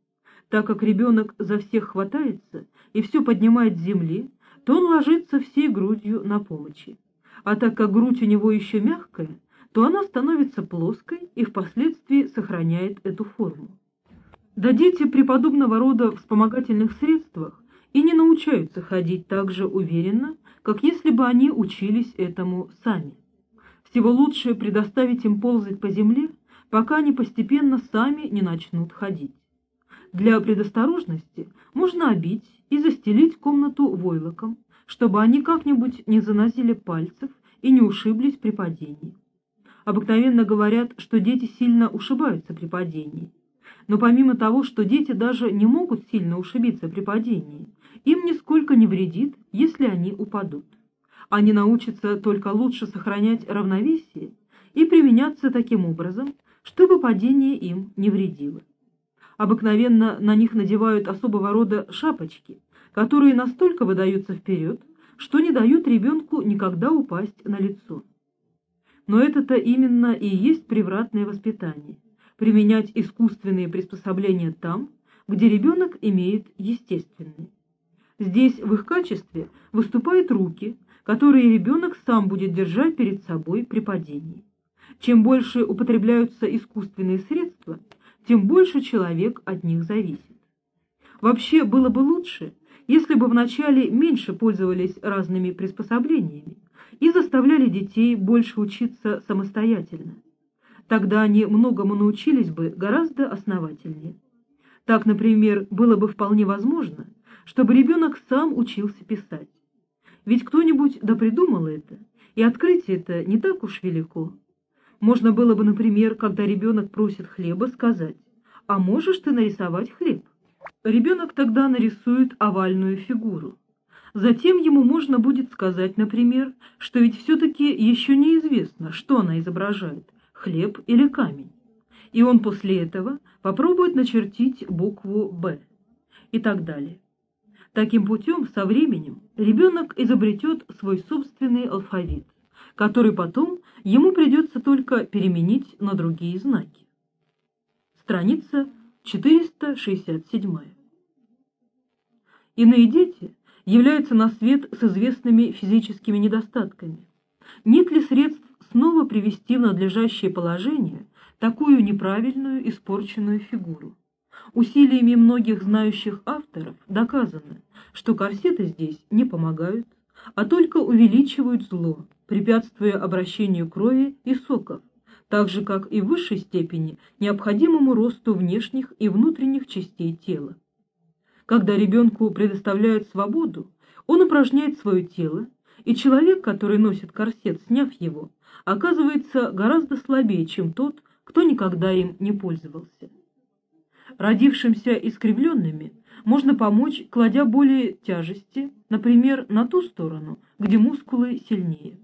Так как ребенок за всех хватается и все поднимает с земли, то он ложится всей грудью на помощи. А так как грудь у него еще мягкая, то она становится плоской и впоследствии сохраняет эту форму. Да дети при подобного рода вспомогательных средствах и не научаются ходить так же уверенно, как если бы они учились этому сами. Всего лучше предоставить им ползать по земле, пока они постепенно сами не начнут ходить. Для предосторожности можно обить и застелить комнату войлоком, чтобы они как-нибудь не занозили пальцев и не ушиблись при падении. Обыкновенно говорят, что дети сильно ушибаются при падении. Но помимо того, что дети даже не могут сильно ушибиться при падении, им нисколько не вредит, если они упадут. Они научатся только лучше сохранять равновесие и применяться таким образом, чтобы падение им не вредило. Обыкновенно на них надевают особого рода шапочки, которые настолько выдаются вперед, что не дают ребенку никогда упасть на лицо. Но это-то именно и есть превратное воспитание – применять искусственные приспособления там, где ребенок имеет естественные. Здесь в их качестве выступают руки, которые ребенок сам будет держать перед собой при падении. Чем больше употребляются искусственные средства, тем больше человек от них зависит. Вообще было бы лучше, если бы вначале меньше пользовались разными приспособлениями и заставляли детей больше учиться самостоятельно. Тогда они многому научились бы гораздо основательнее. Так, например, было бы вполне возможно, чтобы ребенок сам учился писать. Ведь кто-нибудь да придумал это, и открытие это не так уж велико. Можно было бы, например, когда ребенок просит хлеба, сказать, «А можешь ты нарисовать хлеб?» Ребенок тогда нарисует овальную фигуру. Затем ему можно будет сказать, например, что ведь все-таки еще неизвестно, что она изображает – хлеб или камень. И он после этого попробует начертить букву «Б» и так далее. Таким путем, со временем, ребенок изобретет свой собственный алфавит, который потом ему придется только переменить на другие знаки. Страница 467. Иные дети являются на свет с известными физическими недостатками. Нет ли средств снова привести в надлежащее положение такую неправильную испорченную фигуру? Усилиями многих знающих авторов доказано, что корсеты здесь не помогают, а только увеличивают зло, препятствуя обращению крови и соков, так же, как и в высшей степени необходимому росту внешних и внутренних частей тела. Когда ребенку предоставляют свободу, он упражняет свое тело, и человек, который носит корсет, сняв его, оказывается гораздо слабее, чем тот, кто никогда им не пользовался. Родившимся искривленными можно помочь, кладя более тяжести, например, на ту сторону, где мускулы сильнее.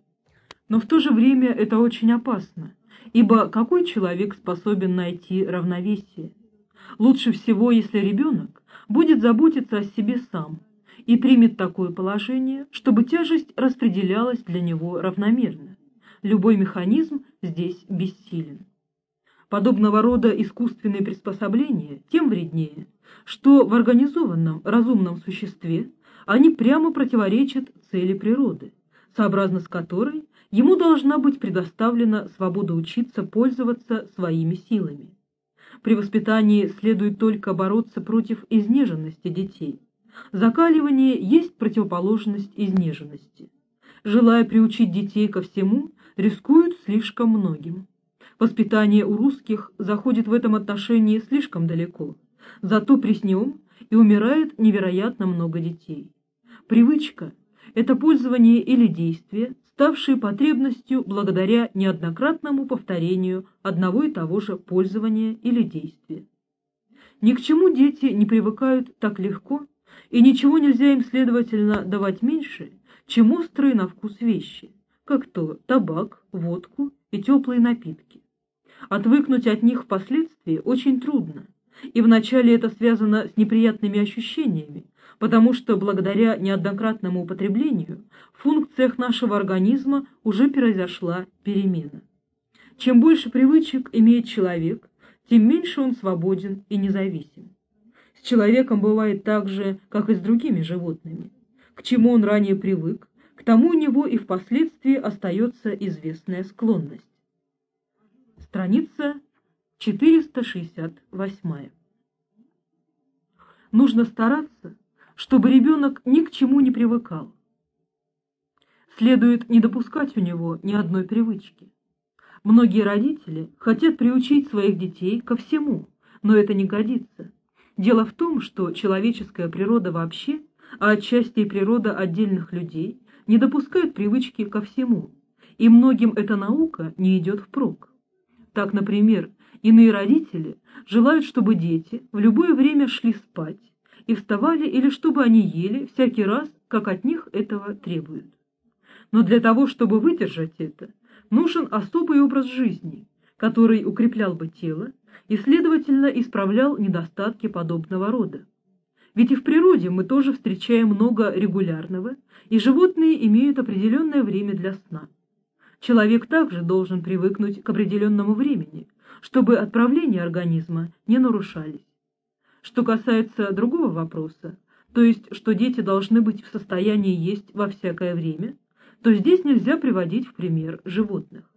Но в то же время это очень опасно, ибо какой человек способен найти равновесие? Лучше всего, если ребенок будет заботиться о себе сам и примет такое положение, чтобы тяжесть распределялась для него равномерно. Любой механизм здесь бессилен. Подобного рода искусственные приспособления тем вреднее, что в организованном разумном существе они прямо противоречат цели природы, сообразно с которой ему должна быть предоставлена свобода учиться пользоваться своими силами. При воспитании следует только бороться против изнеженности детей. Закаливание есть противоположность изнеженности. Желая приучить детей ко всему, рискуют слишком многим. Воспитание у русских заходит в этом отношении слишком далеко, зато при снем и умирает невероятно много детей. Привычка – это пользование или действие, ставшие потребностью благодаря неоднократному повторению одного и того же пользования или действия. Ни к чему дети не привыкают так легко, и ничего нельзя им, следовательно, давать меньше, чем острые на вкус вещи, как то табак, водку и теплые напитки. Отвыкнуть от них впоследствии очень трудно, и вначале это связано с неприятными ощущениями, потому что благодаря неоднократному употреблению в функциях нашего организма уже произошла перемена. Чем больше привычек имеет человек, тем меньше он свободен и независим. С человеком бывает так же, как и с другими животными. К чему он ранее привык, к тому у него и впоследствии остается известная склонность. Страница 468. Нужно стараться, чтобы ребенок ни к чему не привыкал. Следует не допускать у него ни одной привычки. Многие родители хотят приучить своих детей ко всему, но это не годится. Дело в том, что человеческая природа вообще, а отчасти и природа отдельных людей, не допускает привычки ко всему, и многим эта наука не идет впрок. Так, например, иные родители желают, чтобы дети в любое время шли спать и вставали или чтобы они ели всякий раз, как от них этого требуют. Но для того, чтобы выдержать это, нужен особый образ жизни, который укреплял бы тело и, следовательно, исправлял недостатки подобного рода. Ведь и в природе мы тоже встречаем много регулярного, и животные имеют определенное время для сна. Человек также должен привыкнуть к определенному времени, чтобы отправления организма не нарушались. Что касается другого вопроса, то есть, что дети должны быть в состоянии есть во всякое время, то здесь нельзя приводить в пример животных.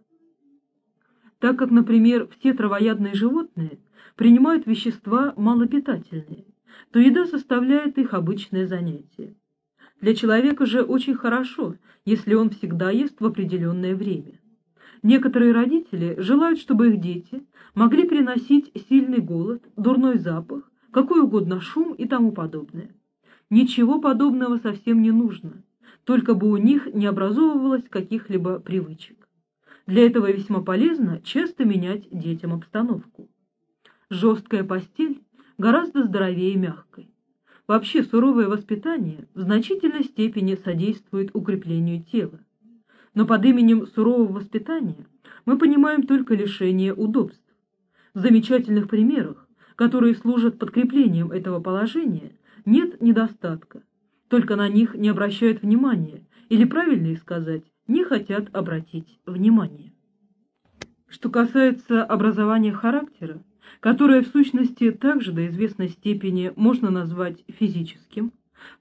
Так как, например, все травоядные животные принимают вещества малопитательные, то еда составляет их обычное занятие. Для человека же очень хорошо, если он всегда ест в определенное время. Некоторые родители желают, чтобы их дети могли переносить сильный голод, дурной запах, какой угодно шум и тому подобное. Ничего подобного совсем не нужно только бы у них не образовывалось каких-либо привычек. Для этого весьма полезно часто менять детям обстановку. Жесткая постель гораздо здоровее мягкой. Вообще суровое воспитание в значительной степени содействует укреплению тела. Но под именем сурового воспитания мы понимаем только лишение удобств. В замечательных примерах, которые служат подкреплением этого положения, нет недостатка – только на них не обращают внимания, или, правильнее сказать, не хотят обратить внимание. Что касается образования характера, которое в сущности также до известной степени можно назвать физическим,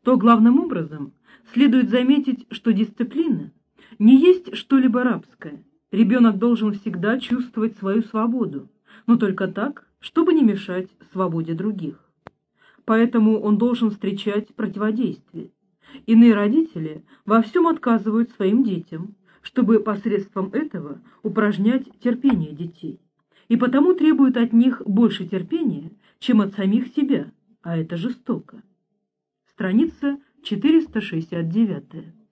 то главным образом следует заметить, что дисциплина не есть что-либо рабское. Ребенок должен всегда чувствовать свою свободу, но только так, чтобы не мешать свободе других поэтому он должен встречать противодействие. Иные родители во всем отказывают своим детям, чтобы посредством этого упражнять терпение детей, и потому требуют от них больше терпения, чем от самих себя, а это жестоко. Страница 469.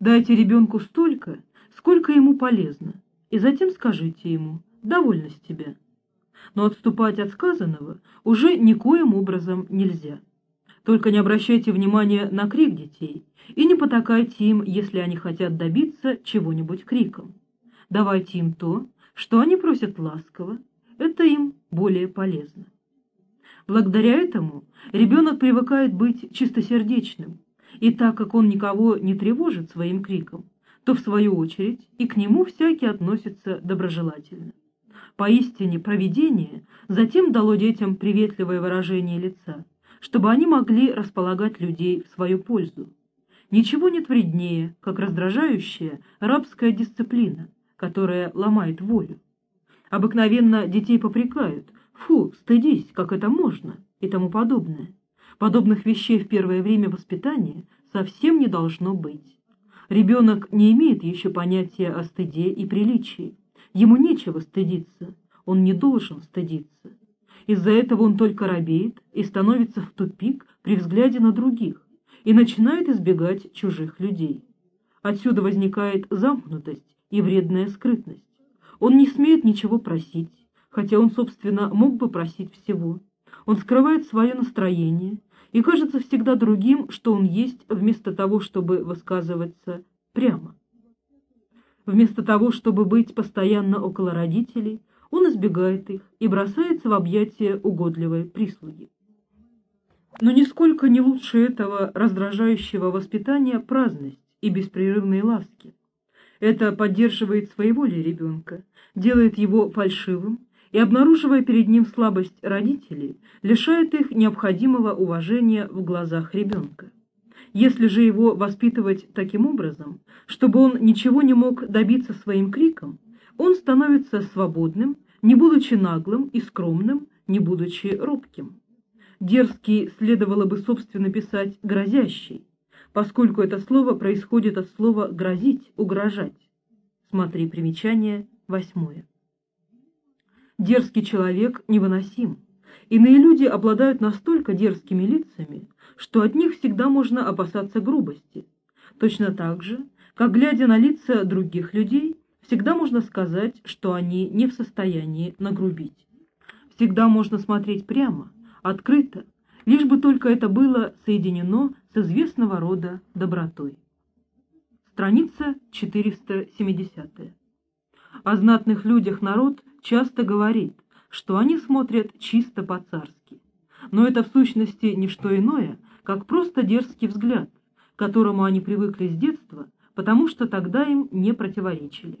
Дайте ребенку столько, сколько ему полезно, и затем скажите ему «довольно с тебя» но отступать от сказанного уже никоим образом нельзя. Только не обращайте внимания на крик детей и не потакайте им, если они хотят добиться чего-нибудь криком. Давайте им то, что они просят ласково, это им более полезно. Благодаря этому ребенок привыкает быть чистосердечным, и так как он никого не тревожит своим криком, то в свою очередь и к нему всякий относится доброжелательно. Поистине провидение затем дало детям приветливое выражение лица, чтобы они могли располагать людей в свою пользу. Ничего нет вреднее, как раздражающая рабская дисциплина, которая ломает волю. Обыкновенно детей попрекают «фу, стыдись, как это можно» и тому подобное. Подобных вещей в первое время воспитания совсем не должно быть. Ребенок не имеет еще понятия о стыде и приличии. Ему нечего стыдиться, он не должен стыдиться. Из-за этого он только робеет и становится в тупик при взгляде на других и начинает избегать чужих людей. Отсюда возникает замкнутость и вредная скрытность. Он не смеет ничего просить, хотя он, собственно, мог бы просить всего. Он скрывает свое настроение и кажется всегда другим, что он есть, вместо того, чтобы высказываться прямо. Вместо того, чтобы быть постоянно около родителей, он избегает их и бросается в объятия угодливой прислуги. Но нисколько не лучше этого раздражающего воспитания праздность и беспрерывные ласки. Это поддерживает своеволие ребенка, делает его фальшивым и, обнаруживая перед ним слабость родителей, лишает их необходимого уважения в глазах ребенка. Если же его воспитывать таким образом, чтобы он ничего не мог добиться своим криком, он становится свободным, не будучи наглым и скромным, не будучи робким. Дерзкий следовало бы, собственно, писать «грозящий», поскольку это слово происходит от слова «грозить», «угрожать». Смотри примечание восьмое. Дерзкий человек невыносим. Иные люди обладают настолько дерзкими лицами, что от них всегда можно опасаться грубости. Точно так же, как, глядя на лица других людей, всегда можно сказать, что они не в состоянии нагрубить. Всегда можно смотреть прямо, открыто, лишь бы только это было соединено с известного рода добротой. Страница 470. О знатных людях народ часто говорит, что они смотрят чисто по-царски. Но это в сущности не что иное, как просто дерзкий взгляд, к которому они привыкли с детства, потому что тогда им не противоречили.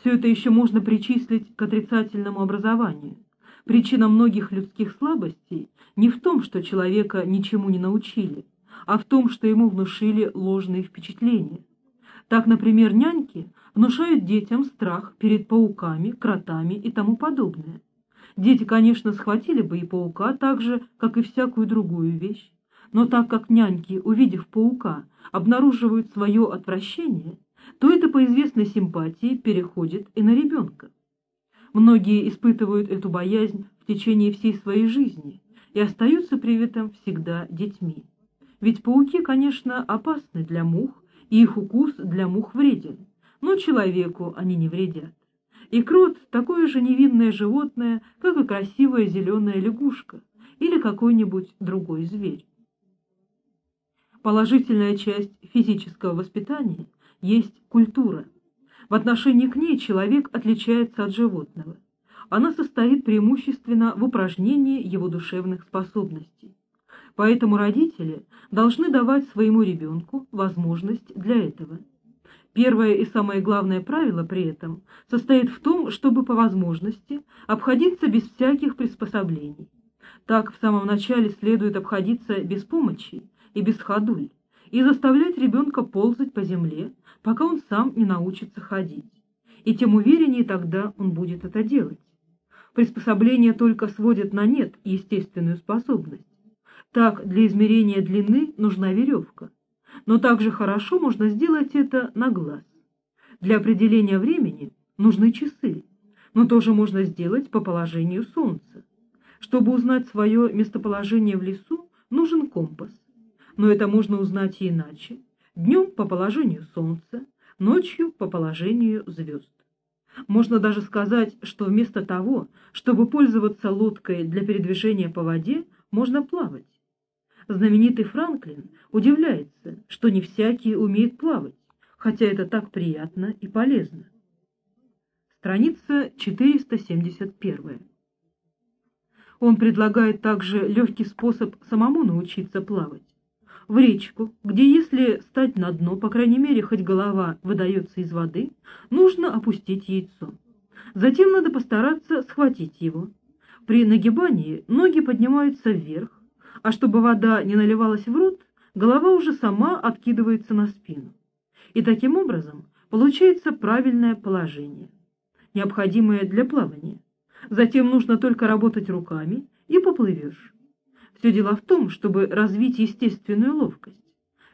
Все это еще можно причислить к отрицательному образованию. Причина многих людских слабостей не в том, что человека ничему не научили, а в том, что ему внушили ложные впечатления. Так, например, няньки внушают детям страх перед пауками, кротами и тому подобное. Дети, конечно, схватили бы и паука так же, как и всякую другую вещь, но так как няньки, увидев паука, обнаруживают свое отвращение, то это по известной симпатии переходит и на ребенка. Многие испытывают эту боязнь в течение всей своей жизни и остаются при этом всегда детьми. Ведь пауки, конечно, опасны для мух, и их укус для мух вреден, но человеку они не вредят. И крот – такое же невинное животное, как и красивая зеленая лягушка или какой-нибудь другой зверь. Положительная часть физического воспитания есть культура. В отношении к ней человек отличается от животного. Она состоит преимущественно в упражнении его душевных способностей. Поэтому родители должны давать своему ребенку возможность для этого. Первое и самое главное правило при этом состоит в том, чтобы по возможности обходиться без всяких приспособлений. Так в самом начале следует обходиться без помощи и без ходуль, и заставлять ребенка ползать по земле, пока он сам не научится ходить. И тем увереннее тогда он будет это делать. Приспособление только сводит на нет естественную способность. Так, для измерения длины нужна веревка, но также хорошо можно сделать это на глаз. Для определения времени нужны часы, но тоже можно сделать по положению солнца. Чтобы узнать свое местоположение в лесу, нужен компас но это можно узнать и иначе. Днем по положению солнца, ночью по положению звезд. Можно даже сказать, что вместо того, чтобы пользоваться лодкой для передвижения по воде, можно плавать. Знаменитый Франклин удивляется, что не всякий умеет плавать, хотя это так приятно и полезно. Страница 471. Он предлагает также легкий способ самому научиться плавать в речку, где если стать на дно, по крайней мере, хоть голова выдается из воды, нужно опустить яйцо. Затем надо постараться схватить его. При нагибании ноги поднимаются вверх, а чтобы вода не наливалась в рот, голова уже сама откидывается на спину. И таким образом получается правильное положение, необходимое для плавания. Затем нужно только работать руками, и поплывешь. Все дело в том, чтобы развить естественную ловкость.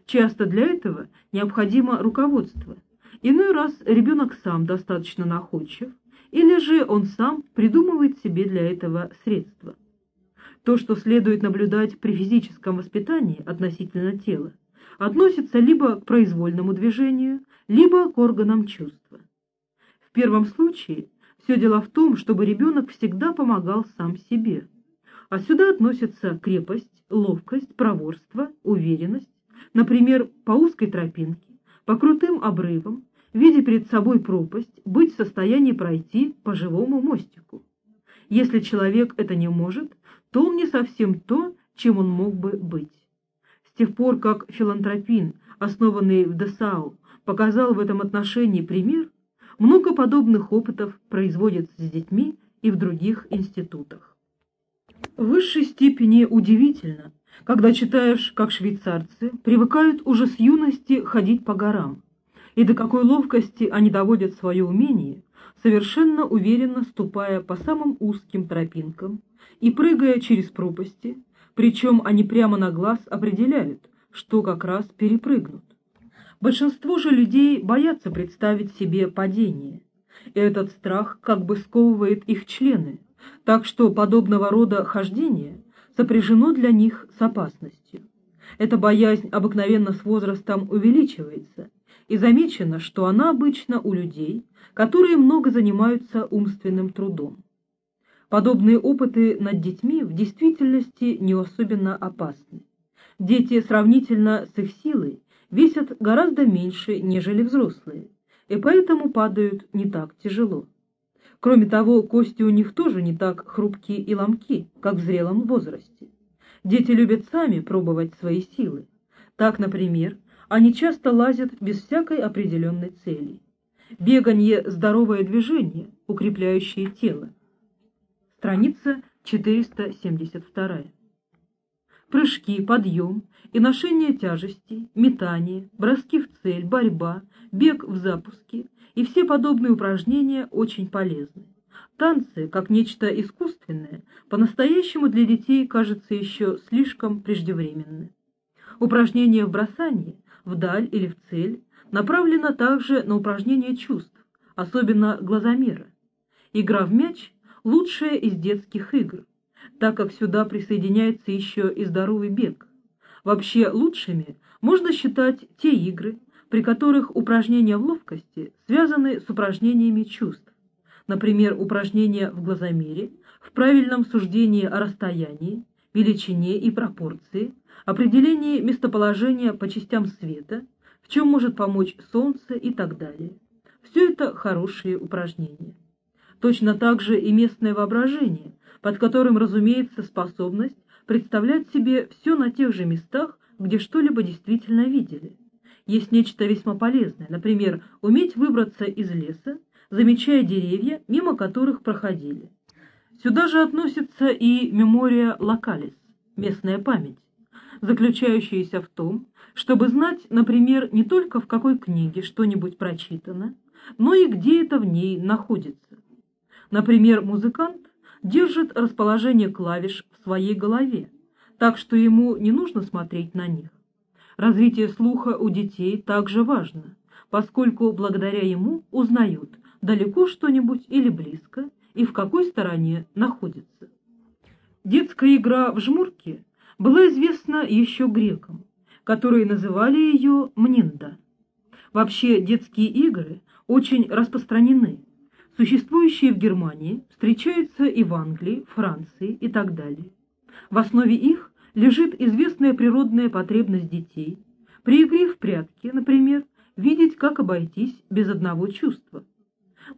Часто для этого необходимо руководство. Иной раз ребенок сам достаточно находчив, или же он сам придумывает себе для этого средства. То, что следует наблюдать при физическом воспитании относительно тела, относится либо к произвольному движению, либо к органам чувства. В первом случае все дело в том, чтобы ребенок всегда помогал сам себе – А сюда относятся крепость, ловкость, проворство, уверенность, например, по узкой тропинке, по крутым обрывам, видя перед собой пропасть, быть в состоянии пройти по живому мостику. Если человек это не может, то он не совсем то, чем он мог бы быть. С тех пор, как филантропин, основанный в Десау, показал в этом отношении пример, много подобных опытов производится с детьми и в других институтах. В высшей степени удивительно, когда читаешь, как швейцарцы привыкают уже с юности ходить по горам, и до какой ловкости они доводят свое умение, совершенно уверенно ступая по самым узким тропинкам и прыгая через пропасти, причем они прямо на глаз определяют, что как раз перепрыгнут. Большинство же людей боятся представить себе падение, и этот страх как бы сковывает их члены, так что подобного рода хождение сопряжено для них с опасностью. Эта боязнь обыкновенно с возрастом увеличивается, и замечено, что она обычно у людей, которые много занимаются умственным трудом. Подобные опыты над детьми в действительности не особенно опасны. Дети сравнительно с их силой весят гораздо меньше, нежели взрослые, и поэтому падают не так тяжело. Кроме того, кости у них тоже не так хрупкие и ломки, как в зрелом возрасте. Дети любят сами пробовать свои силы. Так, например, они часто лазят без всякой определенной цели. Беганье – здоровое движение, укрепляющее тело. Страница 472. Прыжки, подъем и ношение тяжестей, метание, броски в цель, борьба, бег в запуске и все подобные упражнения очень полезны. Танцы, как нечто искусственное, по-настоящему для детей кажется еще слишком преждевременны. Упражнения в бросании, вдаль или в цель, направлено также на упражнение чувств, особенно глазомера. Игра в мяч – лучшая из детских игр, так как сюда присоединяется еще и здоровый бег. Вообще лучшими можно считать те игры, при которых упражнения в ловкости связаны с упражнениями чувств. Например, упражнения в глазомере, в правильном суждении о расстоянии, величине и пропорции, определении местоположения по частям света, в чем может помочь солнце и так далее. Все это хорошие упражнения. Точно так же и местное воображение, под которым разумеется способность представлять себе все на тех же местах, где что-либо действительно видели. Есть нечто весьма полезное, например, уметь выбраться из леса, замечая деревья, мимо которых проходили. Сюда же относится и мемория локалис, местная память, заключающаяся в том, чтобы знать, например, не только в какой книге что-нибудь прочитано, но и где это в ней находится. Например, музыкант держит расположение клавиш в своей голове, так что ему не нужно смотреть на них. Развитие слуха у детей также важно, поскольку благодаря ему узнают, далеко что-нибудь или близко, и в какой стороне находится. Детская игра в жмурки была известна еще грекам, которые называли ее мнинда. Вообще детские игры очень распространены. Существующие в Германии встречаются и в Англии, Франции и так далее. В основе их лежит известная природная потребность детей при игре в прятки, например, видеть, как обойтись без одного чувства.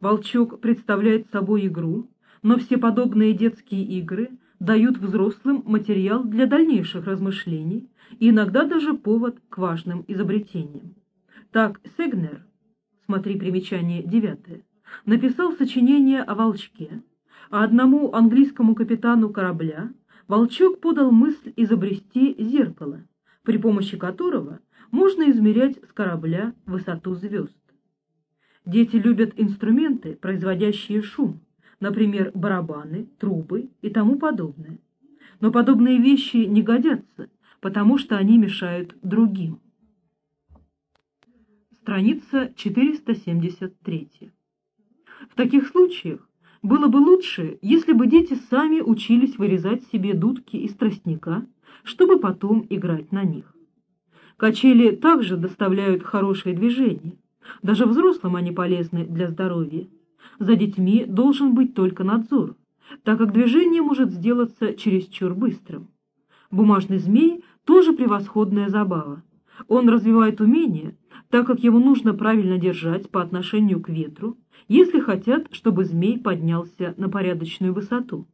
Волчок представляет собой игру, но все подобные детские игры дают взрослым материал для дальнейших размышлений и иногда даже повод к важным изобретениям. Так Сегнер, смотри примечание девятое, написал сочинение о волчке, а одному английскому капитану корабля волчок подал мысль изобрести зеркало, при помощи которого можно измерять с корабля высоту звезд. Дети любят инструменты, производящие шум, например, барабаны, трубы и тому подобное. Но подобные вещи не годятся, потому что они мешают другим. Страница 473. В таких случаях было бы лучше, если бы дети сами учились вырезать себе дудки из тростника, чтобы потом играть на них. Качели также доставляют хорошее движение, даже взрослым они полезны для здоровья. За детьми должен быть только надзор, так как движение может сделаться чересчур быстрым. Бумажный змей тоже превосходная забава. Он развивает умение, так как его нужно правильно держать по отношению к ветру, если хотят, чтобы змей поднялся на порядочную высоту.